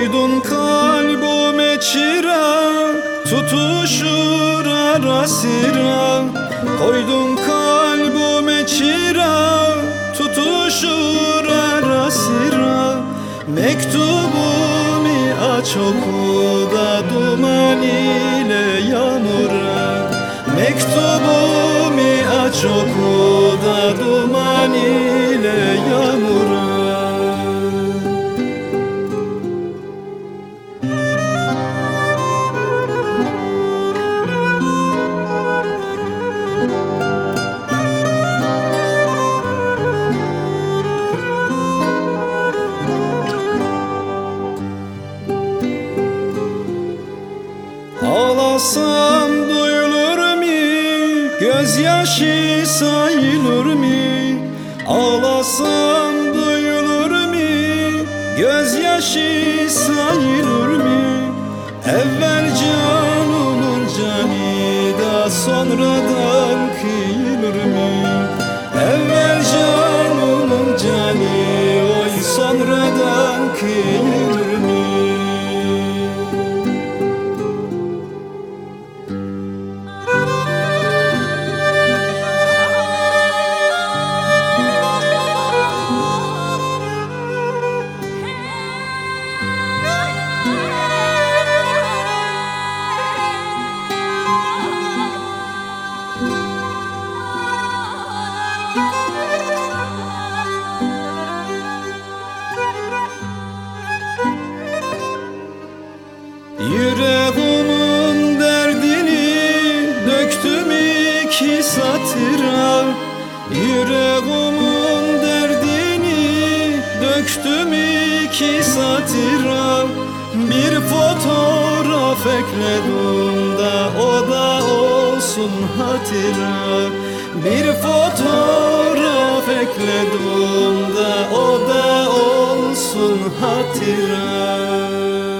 Koydun kalbime çira Tutuşur ara sıra Koydun kalbime çira Tutuşur ara sıra Mektubumu aç oku da duman ile yağmura Mektubumu aç oku Ağlasam duyulur mu? Gözyaşı sayılır mı? Ağlasam duyulur mu? Gözyaşı sayılır mı? Evvel canımın canı da sonradan kıyılır Yüreğimin derdini döktüm iki satıra. Yüreğimin derdini döktüm iki satıra. Bir fotoğraf ekledim da o da olsun hatıra. Bir fotoğraf ekledim da o da olsun hatıra